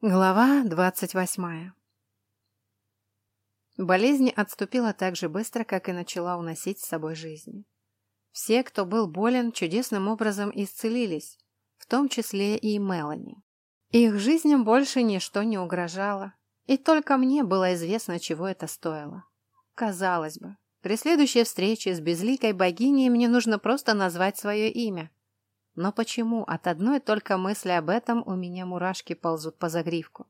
Глава двадцать восьмая Болезнь отступила так же быстро, как и начала уносить с собой жизнь. Все, кто был болен, чудесным образом исцелились, в том числе и Мелани. Их жизням больше ничто не угрожало, и только мне было известно, чего это стоило. Казалось бы, при следующей встрече с безликой богиней мне нужно просто назвать свое имя – но почему от одной только мысли об этом у меня мурашки ползут по загривку?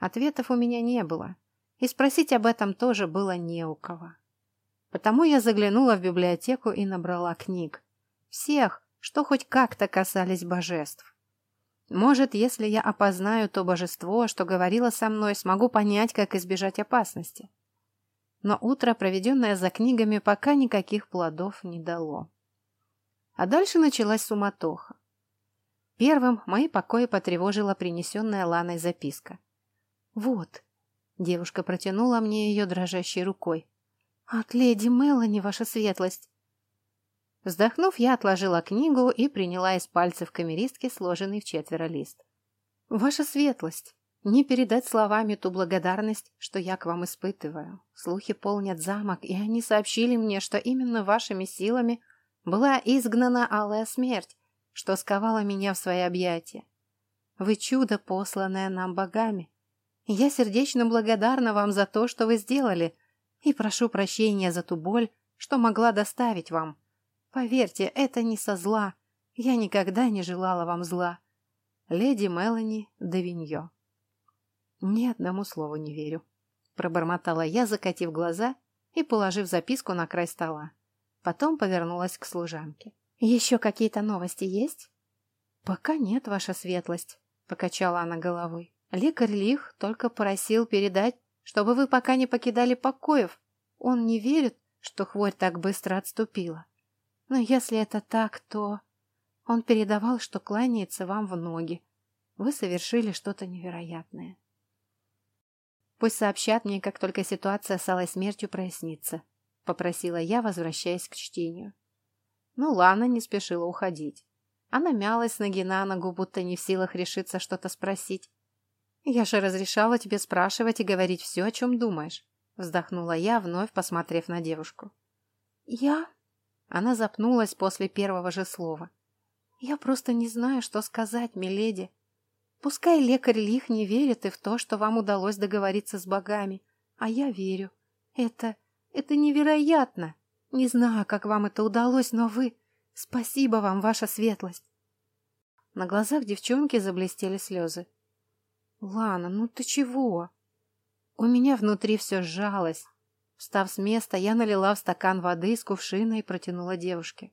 Ответов у меня не было, и спросить об этом тоже было не у кого. Потому я заглянула в библиотеку и набрала книг. Всех, что хоть как-то касались божеств. Может, если я опознаю то божество, что говорило со мной, смогу понять, как избежать опасности. Но утро, проведенное за книгами, пока никаких плодов не дало. А дальше началась суматоха. Первым мои покои потревожила принесенная Ланой записка. «Вот», — девушка протянула мне ее дрожащей рукой. «От леди Мелани, ваша светлость». Вздохнув, я отложила книгу и приняла из пальцев камеристки сложенный в четверо лист. «Ваша светлость, не передать словами ту благодарность, что я к вам испытываю. Слухи полнят замок, и они сообщили мне, что именно вашими силами была изгнана алая смерть, что сковала меня в свои объятия. Вы чудо, посланное нам богами. Я сердечно благодарна вам за то, что вы сделали, и прошу прощения за ту боль, что могла доставить вам. Поверьте, это не со зла. Я никогда не желала вам зла. Леди Мелани Давиньо. Ни одному слову не верю. Пробормотала я, закатив глаза и положив записку на край стола. Потом повернулась к служанке. «Еще какие-то новости есть?» «Пока нет, ваша светлость», — покачала она головой. «Лекарь Лих только просил передать, чтобы вы пока не покидали покоев. Он не верит, что хворь так быстро отступила. Но если это так, то...» Он передавал, что кланяется вам в ноги. Вы совершили что-то невероятное. Пусть сообщат мне, как только ситуация с алой смертью прояснится. — попросила я, возвращаясь к чтению. Но Лана не спешила уходить. Она мялась ноги на ногу, будто не в силах решиться что-то спросить. «Я же разрешала тебе спрашивать и говорить все, о чем думаешь», — вздохнула я, вновь посмотрев на девушку. «Я?» Она запнулась после первого же слова. «Я просто не знаю, что сказать, миледи. Пускай лекарь Лих не верит и в то, что вам удалось договориться с богами, а я верю. Это это невероятно! Не знаю, как вам это удалось, но вы... Спасибо вам, ваша светлость!» На глазах девчонки заблестели слезы. «Лана, ну ты чего?» У меня внутри все сжалось. Встав с места, я налила в стакан воды из кувшина и протянула девушке.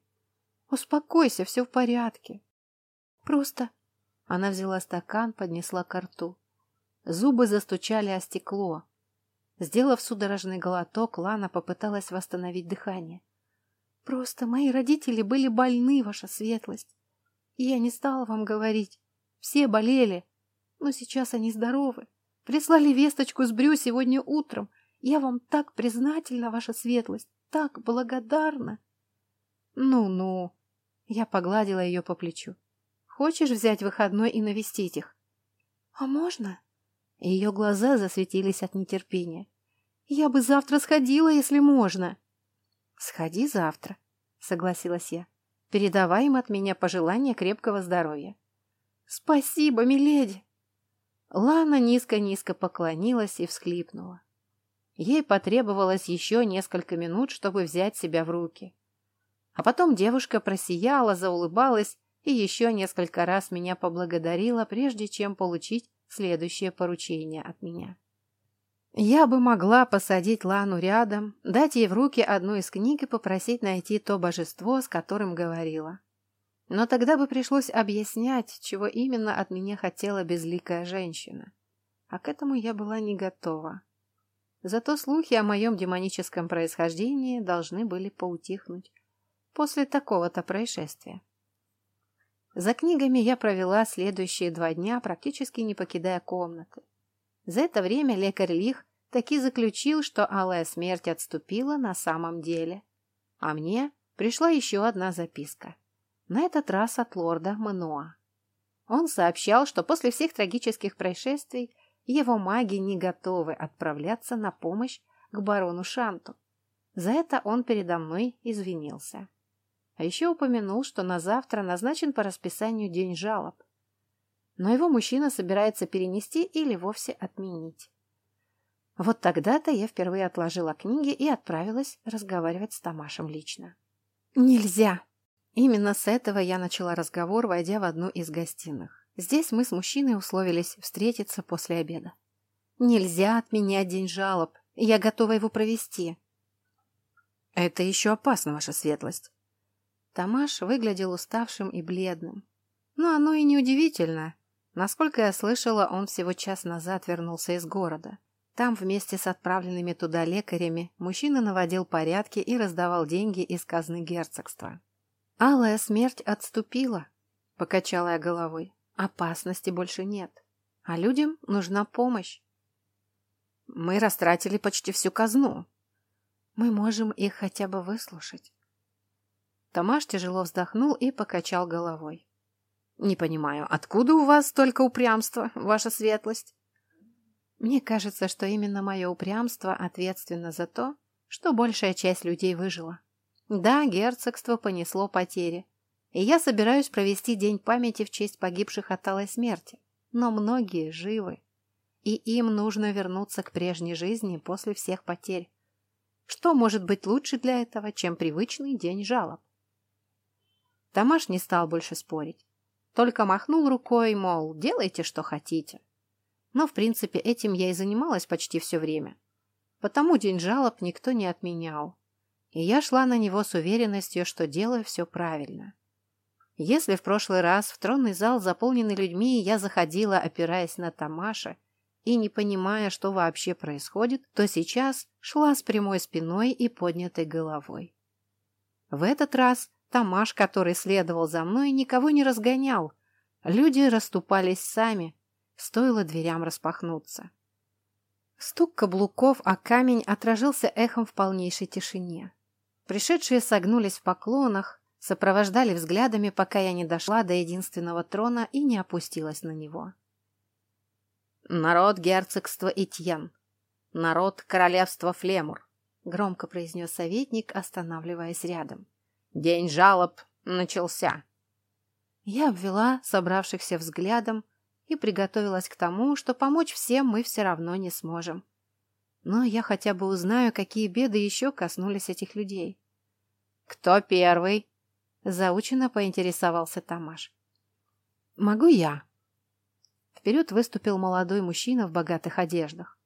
«Успокойся, все в порядке». «Просто...» Она взяла стакан, поднесла к рту. Зубы застучали о стекло. Сделав судорожный глоток, Лана попыталась восстановить дыхание. «Просто мои родители были больны, ваша светлость. И я не стала вам говорить. Все болели, но сейчас они здоровы. Прислали весточку с Брю сегодня утром. Я вам так признательна, ваша светлость, так благодарна». «Ну-ну», — я погладила ее по плечу. «Хочешь взять выходной и навестить их?» «А можно?» Ее глаза засветились от нетерпения. «Я бы завтра сходила, если можно». «Сходи завтра», — согласилась я. «Передавай им от меня пожелание крепкого здоровья». «Спасибо, миледи!» Лана низко-низко поклонилась и всхлипнула. Ей потребовалось еще несколько минут, чтобы взять себя в руки. А потом девушка просияла, заулыбалась и еще несколько раз меня поблагодарила, прежде чем получить следующее поручение от меня. Я бы могла посадить Лану рядом, дать ей в руки одну из книг и попросить найти то божество, с которым говорила. Но тогда бы пришлось объяснять, чего именно от меня хотела безликая женщина. А к этому я была не готова. Зато слухи о моем демоническом происхождении должны были поутихнуть после такого-то происшествия. За книгами я провела следующие два дня, практически не покидая комнаты. За это время лекарь Лих таки заключил, что алая смерть отступила на самом деле. А мне пришла еще одна записка. На этот раз от лорда Мануа. Он сообщал, что после всех трагических происшествий его маги не готовы отправляться на помощь к барону Шанту. За это он передо мной извинился. А еще упомянул, что на завтра назначен по расписанию день жалоб. Но его мужчина собирается перенести или вовсе отменить. Вот тогда-то я впервые отложила книги и отправилась разговаривать с Тамашем лично. «Нельзя!» Именно с этого я начала разговор, войдя в одну из гостиных. Здесь мы с мужчиной условились встретиться после обеда. «Нельзя отменять день жалоб. Я готова его провести». «Это еще опасно, ваша светлость». Тамаш выглядел уставшим и бледным. Но оно и неудивительно. Насколько я слышала, он всего час назад вернулся из города. Там вместе с отправленными туда лекарями мужчина наводил порядки и раздавал деньги из казны герцогства. «Алая смерть отступила», — покачала я головой. «Опасности больше нет, а людям нужна помощь». «Мы растратили почти всю казну». «Мы можем их хотя бы выслушать». Тамаш тяжело вздохнул и покачал головой. «Не понимаю, откуда у вас столько упрямства, ваша светлость?» «Мне кажется, что именно мое упрямство ответственно за то, что большая часть людей выжила». Да, герцогство понесло потери. И я собираюсь провести день памяти в честь погибших от алой смерти. Но многие живы. И им нужно вернуться к прежней жизни после всех потерь. Что может быть лучше для этого, чем привычный день жалоб? Тамаш не стал больше спорить. Только махнул рукой, мол, делайте, что хотите. Но, в принципе, этим я и занималась почти все время. Потому день жалоб никто не отменял и я шла на него с уверенностью, что делаю все правильно. Если в прошлый раз в тронный зал, заполненный людьми, я заходила, опираясь на Тамаша и не понимая, что вообще происходит, то сейчас шла с прямой спиной и поднятой головой. В этот раз Тамаш, который следовал за мной, никого не разгонял. Люди расступались сами, стоило дверям распахнуться. Стук каблуков о камень отражался эхом в полнейшей тишине. Пришедшие согнулись в поклонах, сопровождали взглядами, пока я не дошла до единственного трона и не опустилась на него. «Народ герцогства Итьен! Народ королевства Флемур!» — громко произнес советник, останавливаясь рядом. «День жалоб начался!» Я обвела собравшихся взглядом и приготовилась к тому, что помочь всем мы все равно не сможем. Но я хотя бы узнаю, какие беды еще коснулись этих людей. «Кто первый?» — заучено поинтересовался Тамаш. «Могу я». Вперед выступил молодой мужчина в богатых одеждах.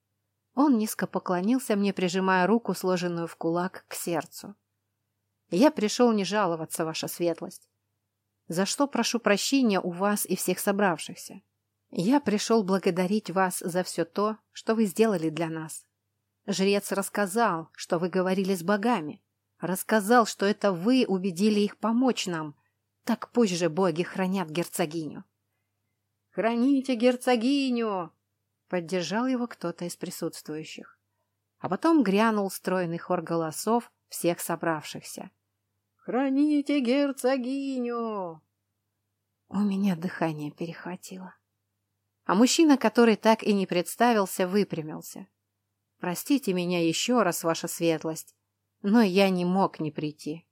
Он низко поклонился мне, прижимая руку, сложенную в кулак, к сердцу. «Я пришел не жаловаться, ваша светлость. За что прошу прощения у вас и всех собравшихся. Я пришел благодарить вас за все то, что вы сделали для нас. Жрец рассказал, что вы говорили с богами. Рассказал, что это вы убедили их помочь нам. Так пусть же боги хранят герцогиню. «Храните герцогиню!» Поддержал его кто-то из присутствующих. А потом грянул стройный хор голосов всех собравшихся. «Храните герцогиню!» У меня дыхание перехватило. А мужчина, который так и не представился, выпрямился. Простите меня еще раз, ваша светлость, но я не мог не прийти.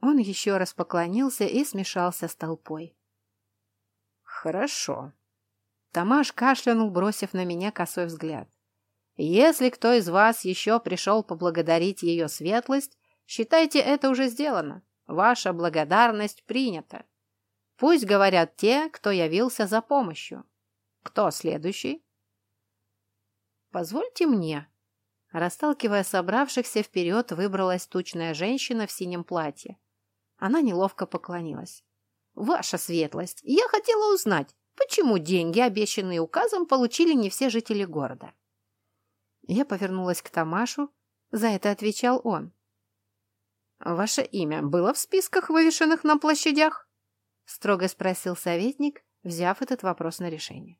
Он еще раз поклонился и смешался с толпой. Хорошо. Тамаш кашлянул, бросив на меня косой взгляд. Если кто из вас еще пришел поблагодарить ее светлость, считайте это уже сделано. Ваша благодарность принята. Пусть говорят те, кто явился за помощью. Кто следующий? «Позвольте мне». Расталкивая собравшихся, вперед выбралась тучная женщина в синем платье. Она неловко поклонилась. «Ваша светлость, я хотела узнать, почему деньги, обещанные указом, получили не все жители города?» Я повернулась к Тамашу. За это отвечал он. «Ваше имя было в списках, вывешенных на площадях?» Строго спросил советник, взяв этот вопрос на решение.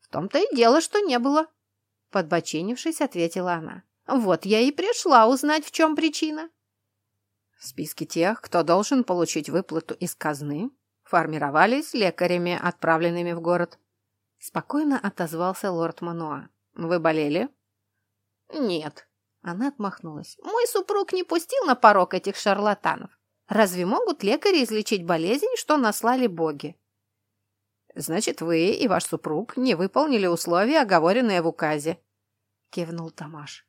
«В том-то и дело, что не было», Подбочинившись, ответила она. «Вот я и пришла узнать, в чем причина». В списке тех, кто должен получить выплату из казны, формировались лекарями, отправленными в город. Спокойно отозвался лорд Мануа. Вы болели? Нет. Она отмахнулась. Мой супруг не пустил на порог этих шарлатанов. Разве могут лекари излечить болезнь, что наслали боги? Значит, вы и ваш супруг не выполнили условия, оговоренные в указе. Кивнул Тамаш.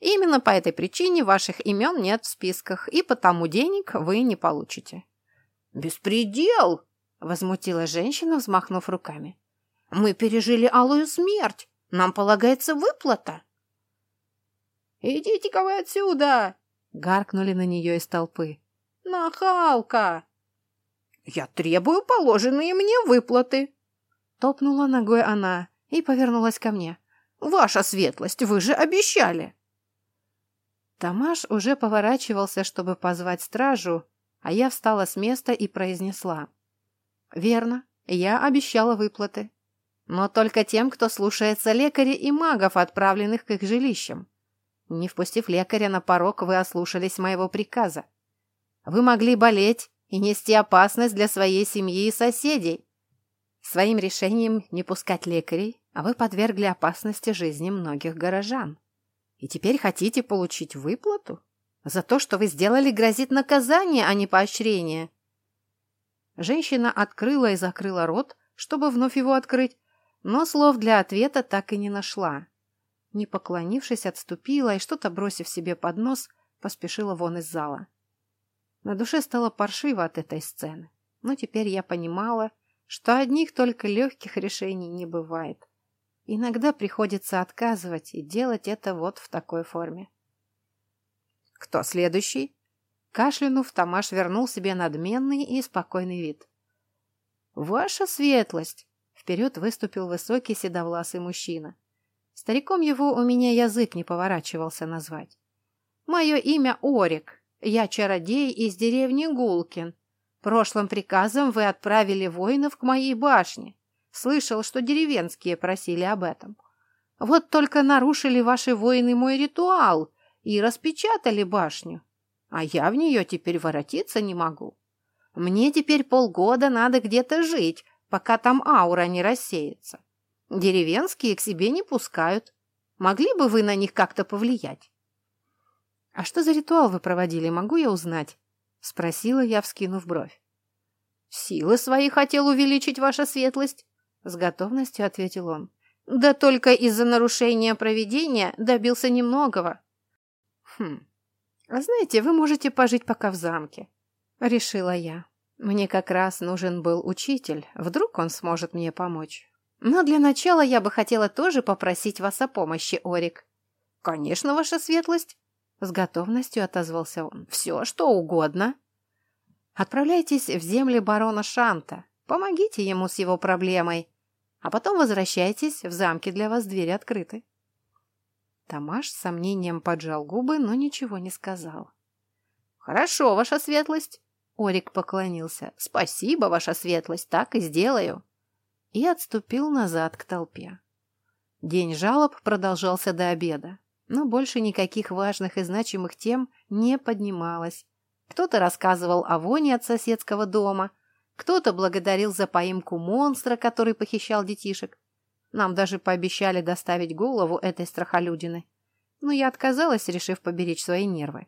Именно по этой причине ваших имен нет в списках, и потому денег вы не получите. «Беспредел!» — возмутила женщина, взмахнув руками. «Мы пережили алую смерть. Нам полагается выплата». «Идите-ка вы отсюда!» — гаркнули на нее из толпы. «Нахалка!» «Я требую положенные мне выплаты!» Топнула ногой она и повернулась ко мне. «Ваша светлость, вы же обещали!» Тамаш уже поворачивался, чтобы позвать стражу, а я встала с места и произнесла. «Верно, я обещала выплаты. Но только тем, кто слушается лекарей и магов, отправленных к их жилищам. Не впустив лекаря на порог, вы ослушались моего приказа. Вы могли болеть и нести опасность для своей семьи и соседей. Своим решением не пускать лекарей, а вы подвергли опасности жизни многих горожан. И теперь хотите получить выплату? За то, что вы сделали, грозит наказание, а не поощрение. Женщина открыла и закрыла рот, чтобы вновь его открыть, но слов для ответа так и не нашла. Не поклонившись, отступила и, что-то бросив себе под нос, поспешила вон из зала. На душе стало паршиво от этой сцены, но теперь я понимала, что одних только легких решений не бывает. Иногда приходится отказывать и делать это вот в такой форме. «Кто следующий?» Кашлянув, Тамаш вернул себе надменный и спокойный вид. «Ваша светлость!» Вперед выступил высокий седовласый мужчина. Стариком его у меня язык не поворачивался назвать. «Мое имя Орик. Я чародей из деревни Гулкин. Прошлым приказом вы отправили воинов к моей башне. Слышал, что деревенские просили об этом. Вот только нарушили ваши воины мой ритуал и распечатали башню. А я в нее теперь воротиться не могу. Мне теперь полгода надо где-то жить, пока там аура не рассеется. Деревенские к себе не пускают. Могли бы вы на них как-то повлиять? — А что за ритуал вы проводили, могу я узнать? — спросила я, вскинув бровь. — Силы свои хотел увеличить ваша светлость, — с готовностью ответил он. — Да только из-за нарушения проведения добился немногого. — Хм, а знаете, вы можете пожить пока в замке, — решила я. Мне как раз нужен был учитель, вдруг он сможет мне помочь. Но для начала я бы хотела тоже попросить вас о помощи, Орик. Конечно, ваша светлость, с готовностью отозвался он. Все, что угодно. Отправляйтесь в земли барона Шанта. Помогите ему с его проблемой. А потом возвращайтесь, в замке для вас двери открыты. Тамаш с сомнением поджал губы, но ничего не сказал. «Хорошо, ваша светлость!» Орик поклонился. «Спасибо, ваша светлость, так и сделаю!» И отступил назад к толпе. День жалоб продолжался до обеда но больше никаких важных и значимых тем не поднималось. Кто-то рассказывал о воне от соседского дома, кто-то благодарил за поимку монстра, который похищал детишек. Нам даже пообещали доставить голову этой страхолюдины. Но я отказалась, решив поберечь свои нервы.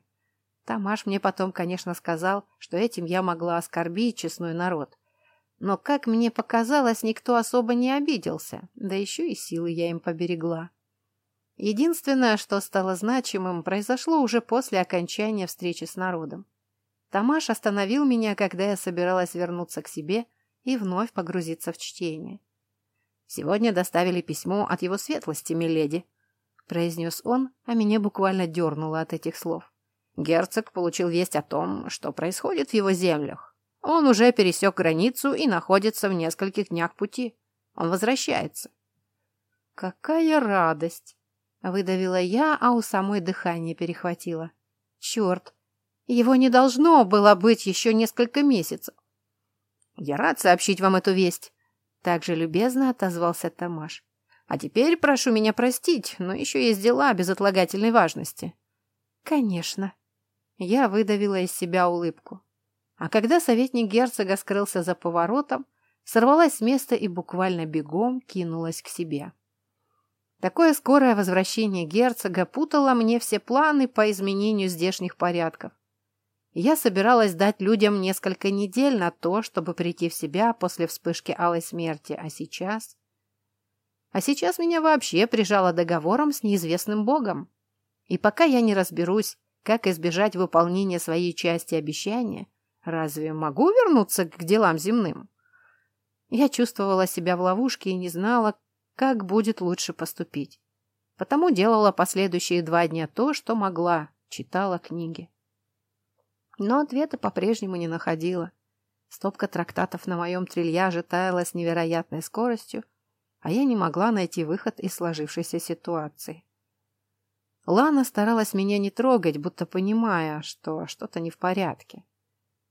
Тамаш мне потом, конечно, сказал, что этим я могла оскорбить честной народ. Но, как мне показалось, никто особо не обиделся, да еще и силы я им поберегла. Единственное, что стало значимым, произошло уже после окончания встречи с народом. Тамаш остановил меня, когда я собиралась вернуться к себе и вновь погрузиться в чтение. «Сегодня доставили письмо от его светлости, миледи», — произнес он, а меня буквально дернуло от этих слов. Герцог получил весть о том, что происходит в его землях. Он уже пересек границу и находится в нескольких днях пути. Он возвращается. «Какая радость!» Выдавила я, а у самой дыхание перехватило. Черт! Его не должно было быть еще несколько месяцев. Я рад сообщить вам эту весть. Также любезно отозвался Тамаш. А теперь прошу меня простить, но еще есть дела безотлагательной важности. Конечно. Я выдавила из себя улыбку. А когда советник герцога скрылся за поворотом, сорвалась с места и буквально бегом кинулась к себе. Такое скорое возвращение герцога путало мне все планы по изменению здешних порядков. Я собиралась дать людям несколько недель на то, чтобы прийти в себя после вспышки алой смерти, а сейчас... А сейчас меня вообще прижало договором с неизвестным богом. И пока я не разберусь, как избежать выполнения своей части обещания, разве могу вернуться к делам земным? Я чувствовала себя в ловушке и не знала, как будет лучше поступить. Потому делала последующие два дня то, что могла, читала книги. Но ответа по-прежнему не находила. Стопка трактатов на моем трильяже таяла с невероятной скоростью, а я не могла найти выход из сложившейся ситуации. Лана старалась меня не трогать, будто понимая, что что-то не в порядке.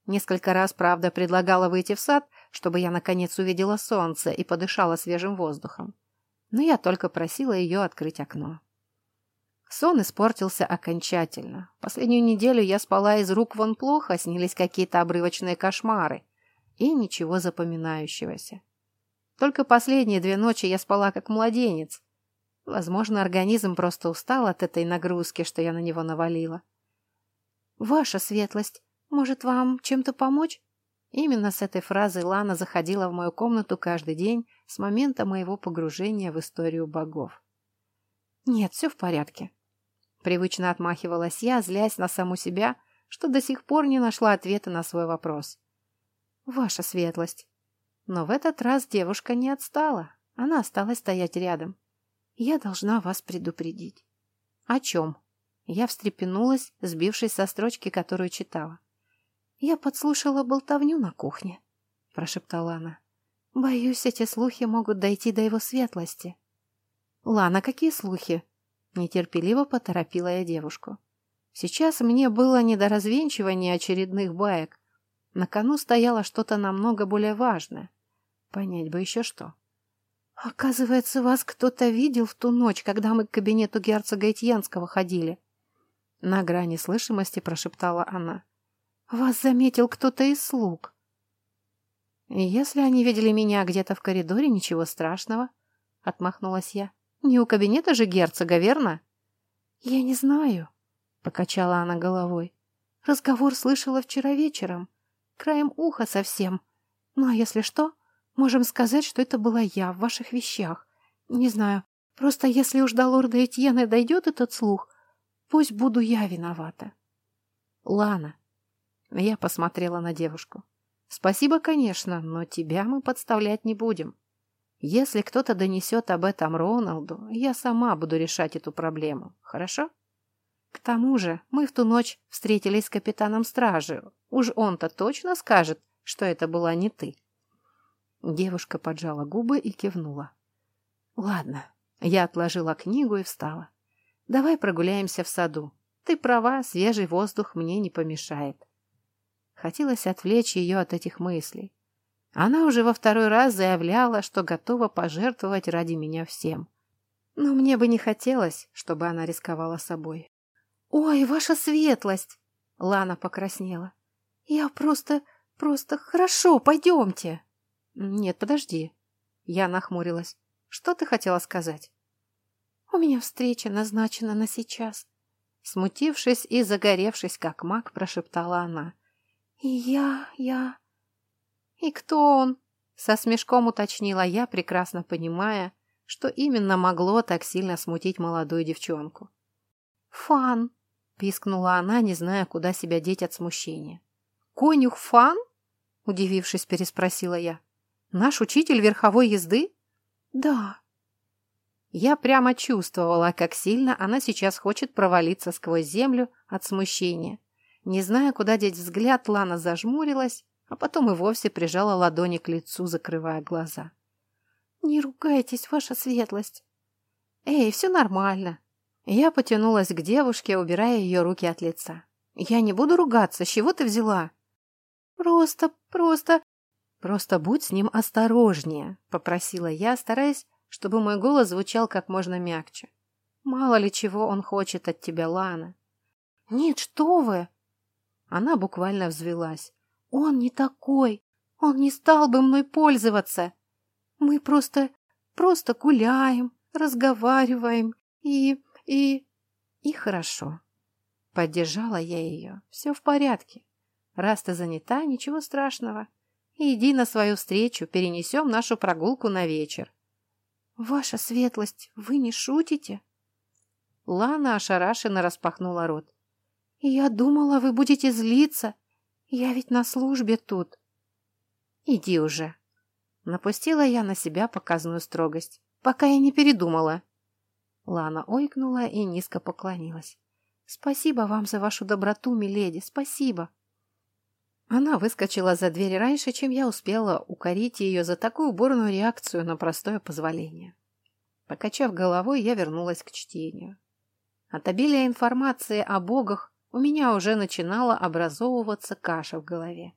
Несколько раз, правда, предлагала выйти в сад, чтобы я наконец увидела солнце и подышала свежим воздухом. Но я только просила ее открыть окно. Сон испортился окончательно. Последнюю неделю я спала из рук вон плохо, снились какие-то обрывочные кошмары. И ничего запоминающегося. Только последние две ночи я спала как младенец. Возможно, организм просто устал от этой нагрузки, что я на него навалила. «Ваша светлость, может, вам чем-то помочь?» Именно с этой фразой Лана заходила в мою комнату каждый день с момента моего погружения в историю богов. «Нет, все в порядке», Привычно отмахивалась я, злясь на саму себя, что до сих пор не нашла ответа на свой вопрос. «Ваша светлость». Но в этот раз девушка не отстала. Она осталась стоять рядом. «Я должна вас предупредить». «О чем?» Я встрепенулась, сбившись со строчки, которую читала. «Я подслушала болтовню на кухне», — прошептала она. «Боюсь, эти слухи могут дойти до его светлости». «Лана, какие слухи?» Нетерпеливо поторопила я девушку. Сейчас мне было не до развенчивания очередных баек. На кону стояло что-то намного более важное. Понять бы еще что. «Оказывается, вас кто-то видел в ту ночь, когда мы к кабинету герцога Этьянского ходили». На грани слышимости прошептала она. «Вас заметил кто-то из слуг». «Если они видели меня где-то в коридоре, ничего страшного», — отмахнулась я. Не у кабинета же герцога, верно? Я не знаю, покачала она головой. Разговор слышала вчера вечером, краем уха совсем. Ну а если что, можем сказать, что это была я в ваших вещах. Не знаю, просто если уж до лорда Этьена дойдет этот слух, пусть буду я виновата. Лана. Я посмотрела на девушку. Спасибо, конечно, но тебя мы подставлять не будем. Если кто-то донесет об этом Роналду, я сама буду решать эту проблему, хорошо? К тому же мы в ту ночь встретились с капитаном стражи. Уж он-то точно скажет, что это была не ты. Девушка поджала губы и кивнула. Ладно, я отложила книгу и встала. Давай прогуляемся в саду. Ты права, свежий воздух мне не помешает. Хотелось отвлечь ее от этих мыслей. Она уже во второй раз заявляла, что готова пожертвовать ради меня всем. Но мне бы не хотелось, чтобы она рисковала собой. «Ой, ваша светлость!» Лана покраснела. «Я просто... просто... Хорошо, пойдемте!» «Нет, подожди». Я нахмурилась. «Что ты хотела сказать?» «У меня встреча назначена на сейчас». Смутившись и загоревшись, как маг, прошептала она. «И я... я...» «И кто он?» — со смешком уточнила я, прекрасно понимая, что именно могло так сильно смутить молодую девчонку. «Фан!» — пискнула она, не зная, куда себя деть от смущения. «Конюх Фан?» — удивившись, переспросила я. «Наш учитель верховой езды?» «Да». Я прямо чувствовала, как сильно она сейчас хочет провалиться сквозь землю от смущения. Не зная, куда деть взгляд, Лана зажмурилась, а потом и вовсе прижала ладони к лицу, закрывая глаза. «Не ругайтесь, ваша светлость!» «Эй, все нормально!» Я потянулась к девушке, убирая ее руки от лица. «Я не буду ругаться, с чего ты взяла?» «Просто, просто...» «Просто будь с ним осторожнее», — попросила я, стараясь, чтобы мой голос звучал как можно мягче. «Мало ли чего он хочет от тебя, Лана». «Нет, что вы!» Она буквально взвелась. Он не такой. Он не стал бы мной пользоваться. Мы просто, просто гуляем, разговариваем и... и... и хорошо. Поддержала я ее. Все в порядке. Раз ты занята, ничего страшного. Иди на свою встречу, перенесем нашу прогулку на вечер. Ваша светлость, вы не шутите? Лана ошарашенно распахнула рот. Я думала, вы будете злиться. Я ведь на службе тут. Иди уже. Напустила я на себя показную строгость, пока я не передумала. Лана ойкнула и низко поклонилась. «Спасибо вам за вашу доброту, миледи, спасибо!» Она выскочила за дверь раньше, чем я успела укорить ее за такую бурную реакцию на простое позволение. Покачав головой, я вернулась к чтению. От обилия информации о богах у меня уже начинала образовываться каша в голове.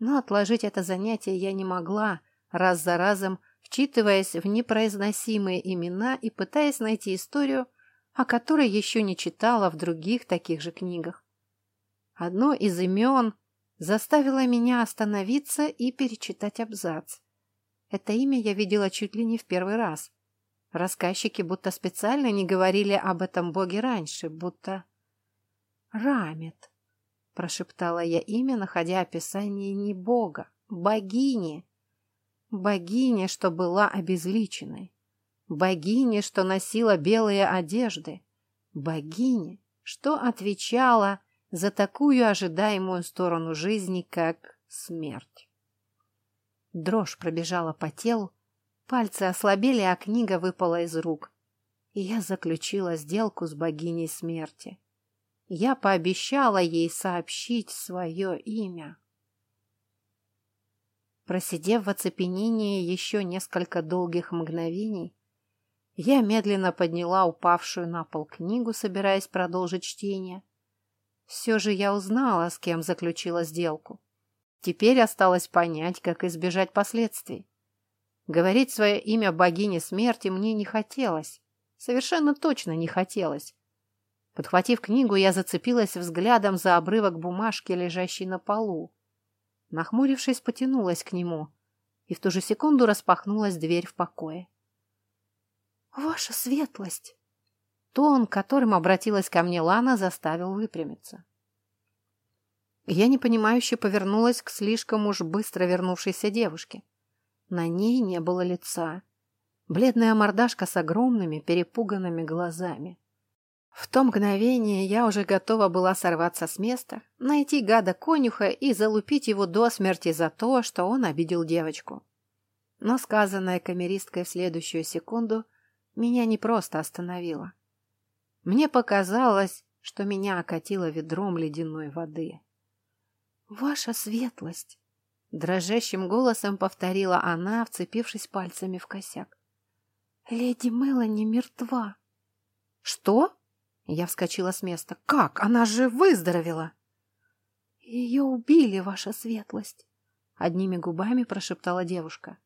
Но отложить это занятие я не могла, раз за разом вчитываясь в непроизносимые имена и пытаясь найти историю, о которой еще не читала в других таких же книгах. Одно из имен заставило меня остановиться и перечитать абзац. Это имя я видела чуть ли не в первый раз. Рассказчики будто специально не говорили об этом боге раньше, будто... «Рамет», — прошептала я имя, находя описание не бога, богини. Богиня, что была обезличенной. Богиня, что носила белые одежды. Богиня, что отвечала за такую ожидаемую сторону жизни, как смерть. Дрожь пробежала по телу, пальцы ослабели, а книга выпала из рук. И я заключила сделку с богиней смерти. Я пообещала ей сообщить свое имя. Просидев в оцепенении еще несколько долгих мгновений, я медленно подняла упавшую на пол книгу, собираясь продолжить чтение. Все же я узнала, с кем заключила сделку. Теперь осталось понять, как избежать последствий. Говорить свое имя богине смерти мне не хотелось. Совершенно точно не хотелось. Подхватив книгу, я зацепилась взглядом за обрывок бумажки, лежащей на полу. Нахмурившись, потянулась к нему, и в ту же секунду распахнулась дверь в покое. «Ваша светлость!» Тон, которым обратилась ко мне Лана, заставил выпрямиться. Я непонимающе повернулась к слишком уж быстро вернувшейся девушке. На ней не было лица. Бледная мордашка с огромными перепуганными глазами. В то мгновение я уже готова была сорваться с места, найти гада-конюха и залупить его до смерти за то, что он обидел девочку. Но сказанное камеристкой в следующую секунду меня не просто остановило. Мне показалось, что меня окатило ведром ледяной воды. «Ваша светлость!» — дрожащим голосом повторила она, вцепившись пальцами в косяк. «Леди Мелани мертва!» «Что?» Я вскочила с места. «Как? Она же выздоровела!» «Ее убили, ваша светлость!» Одними губами прошептала девушка.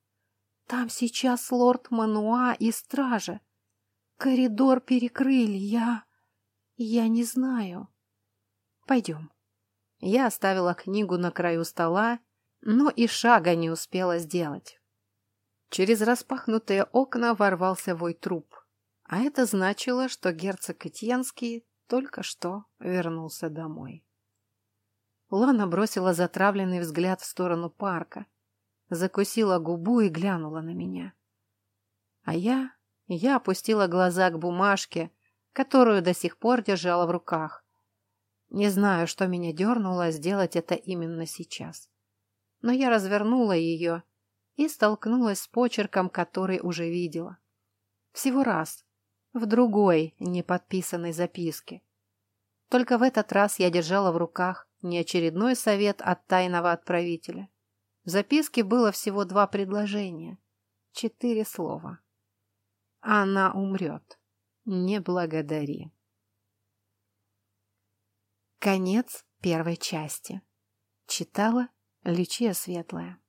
«Там сейчас лорд Мануа и стража. Коридор перекрыли, я... я не знаю. Пойдем». Я оставила книгу на краю стола, но и шага не успела сделать. Через распахнутые окна ворвался вой труп. А это значило, что герцог Этьенский только что вернулся домой. Лана бросила затравленный взгляд в сторону парка, закусила губу и глянула на меня. А я... я опустила глаза к бумажке, которую до сих пор держала в руках. Не знаю, что меня дернуло сделать это именно сейчас. Но я развернула ее и столкнулась с почерком, который уже видела. Всего раз, в другой неподписанной записке. Только в этот раз я держала в руках не очередной совет от тайного отправителя. В записке было всего два предложения, четыре слова. Она умрет. Не благодари. Конец первой части. Читала Лючия Светлая.